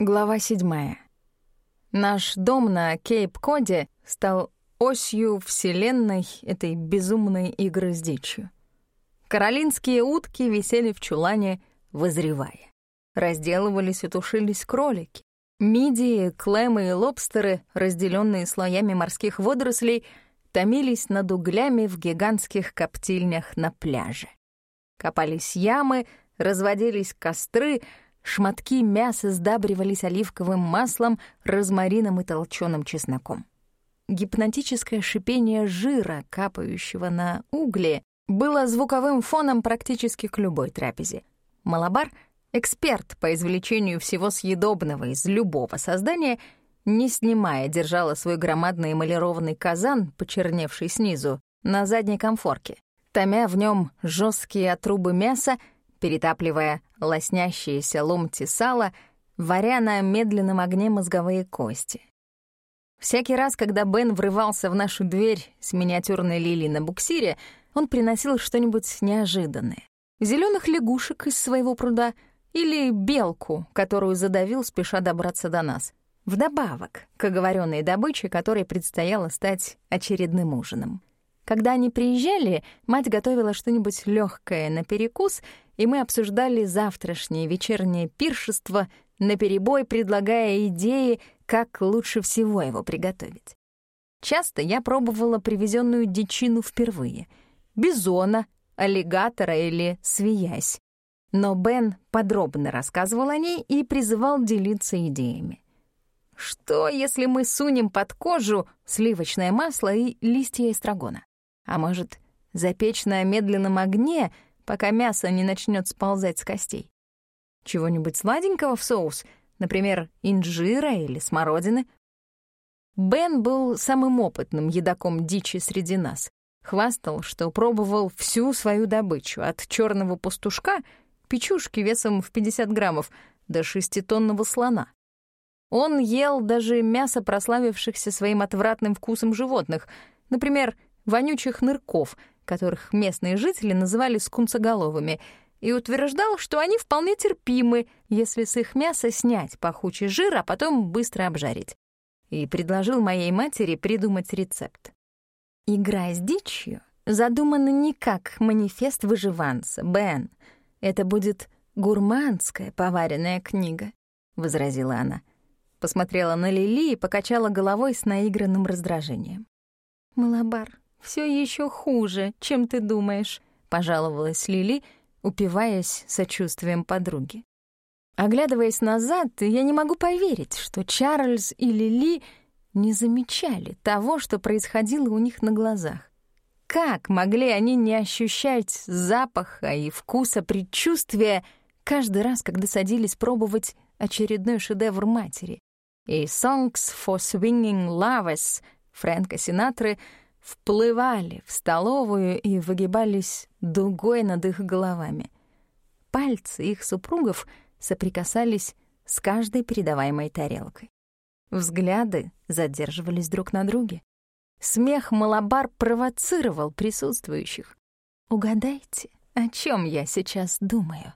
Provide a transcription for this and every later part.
Глава седьмая. Наш дом на Кейп-Коде стал осью вселенной этой безумной игры с дичью. Каролинские утки висели в чулане, возревая. Разделывались и тушились кролики. Мидии, клемы и лобстеры, разделенные слоями морских водорослей, томились над углями в гигантских коптильнях на пляже. Копались ямы, разводились костры — Шматки мяса сдабривались оливковым маслом, розмарином и толченым чесноком. Гипнотическое шипение жира, капающего на угли, было звуковым фоном практически к любой трапезе. Малабар, эксперт по извлечению всего съедобного из любого создания, не снимая, держала свой громадный эмалированный казан, почерневший снизу, на задней комфорке, томя в нем жесткие отрубы мяса перетапливая лоснящиеся ломти сала, варя на медленном огне мозговые кости. Всякий раз, когда Бен врывался в нашу дверь с миниатюрной лилией на буксире, он приносил что-нибудь неожиданное. зеленых лягушек из своего пруда или белку, которую задавил, спеша добраться до нас. Вдобавок к оговоренной добыче, которой предстояло стать очередным ужином. Когда они приезжали, мать готовила что-нибудь легкое на перекус, и мы обсуждали завтрашнее вечернее пиршество, наперебой предлагая идеи, как лучше всего его приготовить. Часто я пробовала привезенную дичину впервые — бизона, аллигатора или свиясь. Но Бен подробно рассказывал о ней и призывал делиться идеями. Что, если мы сунем под кожу сливочное масло и листья эстрагона? А может, запечь на медленном огне, пока мясо не начнет сползать с костей? Чего-нибудь сладенького в соус, например, инжира или смородины? Бен был самым опытным едоком дичи среди нас. Хвастал, что пробовал всю свою добычу, от черного пастушка, печушки весом в 50 граммов, до шеститонного слона. Он ел даже мясо прославившихся своим отвратным вкусом животных, например, вонючих нырков, которых местные жители называли скунцоголовыми, и утверждал, что они вполне терпимы, если с их мяса снять пахучий жир, а потом быстро обжарить. И предложил моей матери придумать рецепт. Игра с дичью задумана не как манифест выживанца, Бен. Это будет гурманская поваренная книга, — возразила она. Посмотрела на Лили и покачала головой с наигранным раздражением. «Малабар, все еще хуже, чем ты думаешь», — пожаловалась Лили, упиваясь сочувствием подруги. Оглядываясь назад, я не могу поверить, что Чарльз и Лили не замечали того, что происходило у них на глазах. Как могли они не ощущать запаха и вкуса предчувствия каждый раз, когда садились пробовать очередной шедевр матери? И «Songs for Swinging Lovers» Фрэнка Синатры — вплывали в столовую и выгибались дугой над их головами. Пальцы их супругов соприкасались с каждой передаваемой тарелкой. Взгляды задерживались друг на друге. Смех Малабар провоцировал присутствующих. Угадайте, о чем я сейчас думаю.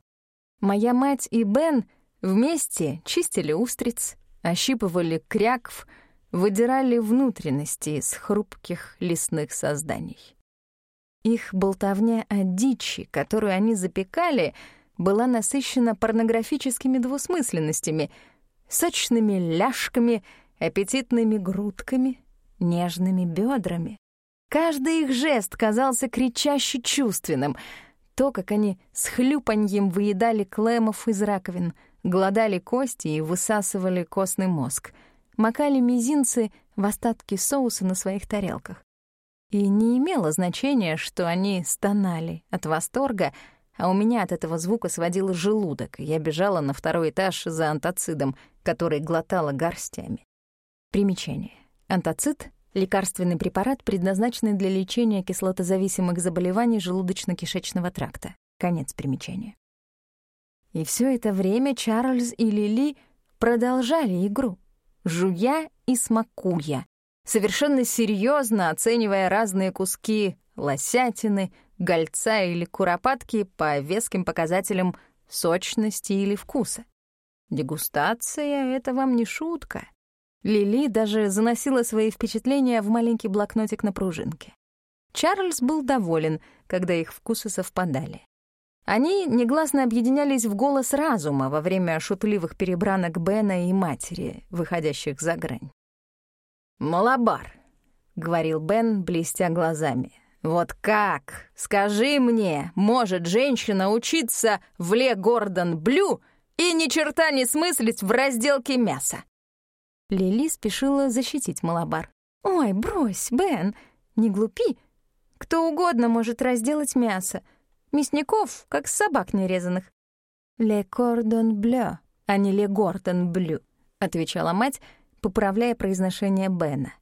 Моя мать и Бен вместе чистили устриц, ощипывали крякв — выдирали внутренности из хрупких лесных созданий. Их болтовня о дичи, которую они запекали, была насыщена порнографическими двусмысленностями, сочными ляжками, аппетитными грудками, нежными бедрами. Каждый их жест казался кричаще чувственным. То, как они с хлюпаньем выедали клемов из раковин, гладали кости и высасывали костный мозг — макали мизинцы в остатки соуса на своих тарелках. И не имело значения, что они стонали от восторга, а у меня от этого звука сводил желудок, и я бежала на второй этаж за антацидом, который глотала горстями. Примечание. Антацид — лекарственный препарат, предназначенный для лечения кислотозависимых заболеваний желудочно-кишечного тракта. Конец примечания. И все это время Чарльз и Лили продолжали игру жуя и смакуя, совершенно серьезно оценивая разные куски лосятины, гольца или куропатки по веским показателям сочности или вкуса. Дегустация — это вам не шутка. Лили даже заносила свои впечатления в маленький блокнотик на пружинке. Чарльз был доволен, когда их вкусы совпадали. Они негласно объединялись в голос разума во время шутливых перебранок Бена и матери, выходящих за грань. «Малабар», — говорил Бен, блестя глазами. «Вот как, скажи мне, может женщина учиться в Le Gordon Bleu и ни черта не смыслить в разделке мяса?» Лили спешила защитить Малабар. «Ой, брось, Бен, не глупи. Кто угодно может разделать мясо. Мясников, как собак нерезанных». «Le Cordon Bleu, а не Le Gordon Bleu», — отвечала мать, поправляя произношение Бена.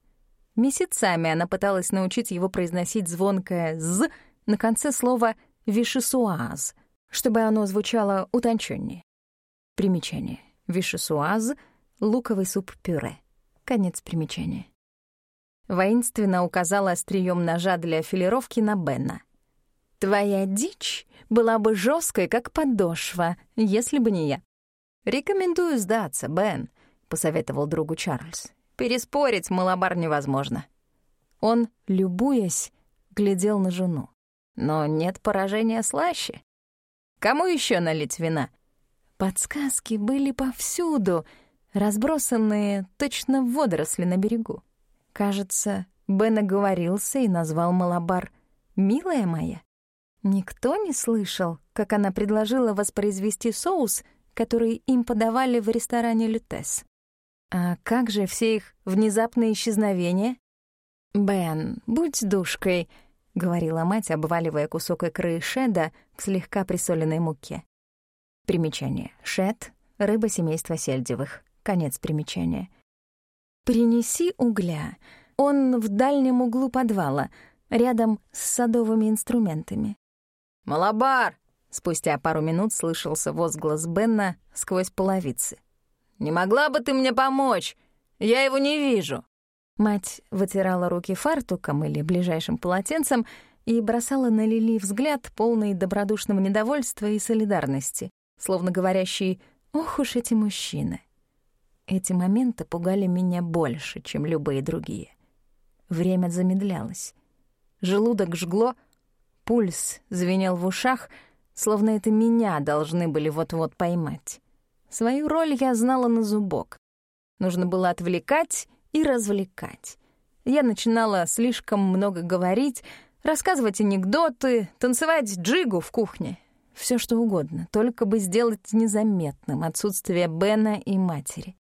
Месяцами она пыталась научить его произносить звонкое «з» на конце слова «вишесуаз», чтобы оно звучало утонченнее. Примечание. Вишесуаз — луковый суп-пюре. Конец примечания. Воинственно указала острием ножа для филировки на Бена. «Твоя дичь была бы жесткой, как подошва, если бы не я». «Рекомендую сдаться, Бен», — посоветовал другу Чарльз. «Переспорить малобар невозможно». Он, любуясь, глядел на жену. Но нет поражения слаще. Кому еще налить вина? Подсказки были повсюду — разбросанные точно водоросли на берегу. Кажется, Бен оговорился и назвал Малабар «Милая моя». Никто не слышал, как она предложила воспроизвести соус, который им подавали в ресторане «Лютес». А как же все их внезапные исчезновения? «Бен, будь душкой», — говорила мать, обваливая кусок икры шеда в слегка присоленной муке. Примечание. Шед — рыба семейства сельдевых. Конец примечания. «Принеси угля. Он в дальнем углу подвала, рядом с садовыми инструментами». «Малабар!» — спустя пару минут слышался возглас Бенна сквозь половицы. «Не могла бы ты мне помочь? Я его не вижу». Мать вытирала руки фартуком или ближайшим полотенцем и бросала на Лили взгляд, полный добродушного недовольства и солидарности, словно говорящий «Ох уж эти мужчины». Эти моменты пугали меня больше, чем любые другие. Время замедлялось. Желудок жгло, пульс звенел в ушах, словно это меня должны были вот-вот поймать. Свою роль я знала на зубок. Нужно было отвлекать и развлекать. Я начинала слишком много говорить, рассказывать анекдоты, танцевать джигу в кухне. Все что угодно, только бы сделать незаметным отсутствие Бена и матери.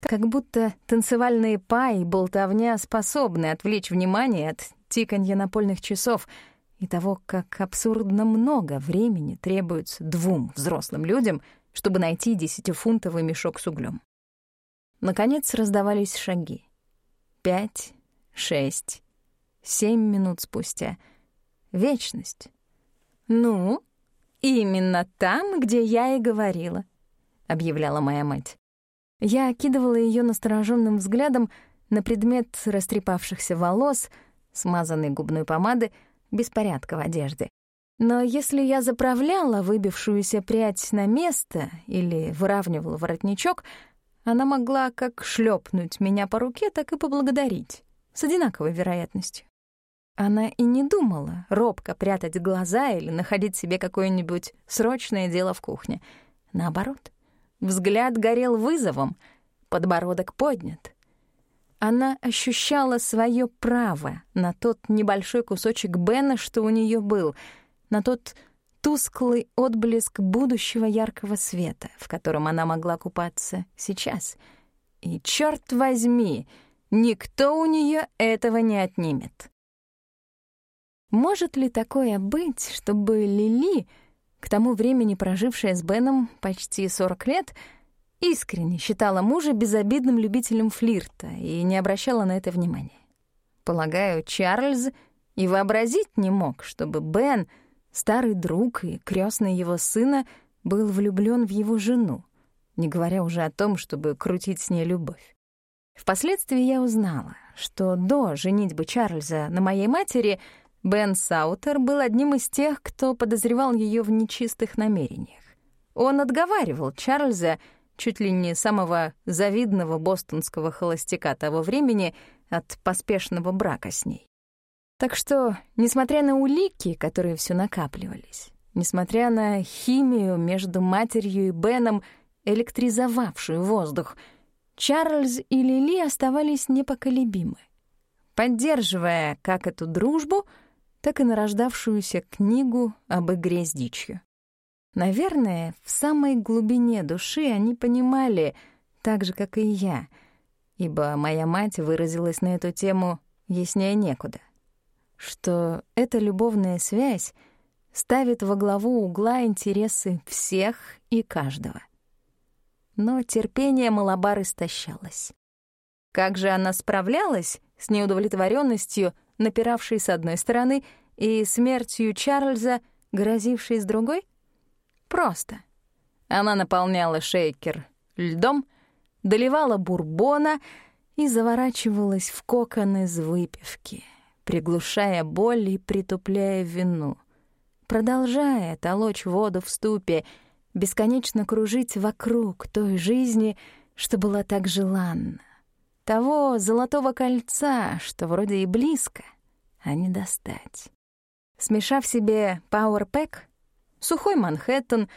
Как будто танцевальные па и болтовня способны отвлечь внимание от тиканья напольных часов и того, как абсурдно много времени требуется двум взрослым людям, чтобы найти десятифунтовый мешок с углем. Наконец раздавались шаги. Пять, шесть, семь минут спустя. Вечность. «Ну, именно там, где я и говорила», — объявляла моя мать. Я окидывала ее настороженным взглядом на предмет растрепавшихся волос, смазанной губной помады, беспорядка в одежде. Но если я заправляла выбившуюся прядь на место или выравнивала воротничок, она могла как шлепнуть меня по руке, так и поблагодарить, с одинаковой вероятностью. Она и не думала робко прятать глаза или находить себе какое-нибудь срочное дело в кухне. Наоборот, Взгляд горел вызовом, подбородок поднят. Она ощущала свое право на тот небольшой кусочек Бена, что у нее был, на тот тусклый отблеск будущего яркого света, в котором она могла купаться сейчас. И, черт возьми, никто у нее этого не отнимет. Может ли такое быть, чтобы Лили к тому времени прожившая с Беном почти 40 лет, искренне считала мужа безобидным любителем флирта и не обращала на это внимания. Полагаю, Чарльз и вообразить не мог, чтобы Бен, старый друг и крестный его сына, был влюблен в его жену, не говоря уже о том, чтобы крутить с ней любовь. Впоследствии я узнала, что до женитьбы Чарльза на моей матери — Бен Саутер был одним из тех, кто подозревал ее в нечистых намерениях. Он отговаривал Чарльза чуть ли не самого завидного бостонского холостяка того времени от поспешного брака с ней. Так что, несмотря на улики, которые все накапливались, несмотря на химию между матерью и Беном, электризовавшую воздух, Чарльз и Лили оставались непоколебимы, поддерживая как эту дружбу, так и нарождавшуюся книгу об игре с дичью. Наверное, в самой глубине души они понимали, так же, как и я, ибо моя мать выразилась на эту тему яснее некуда, что эта любовная связь ставит во главу угла интересы всех и каждого. Но терпение Малабар истощалось. Как же она справлялась с неудовлетворенностью, напиравшей с одной стороны, и смертью Чарльза, грозившей с другой? Просто. Она наполняла шейкер льдом, доливала бурбона и заворачивалась в кокон из выпивки, приглушая боль и притупляя вину, продолжая толочь воду в ступе, бесконечно кружить вокруг той жизни, что была так желанна, того золотого кольца, что вроде и близко, а не достать. Смешав себе пауэрпэк, сухой Манхэттен,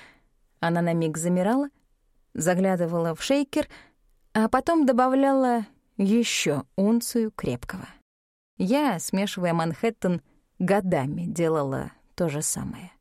она на миг замирала, заглядывала в шейкер, а потом добавляла еще унцию крепкого. Я, смешивая Манхэттен, годами делала то же самое.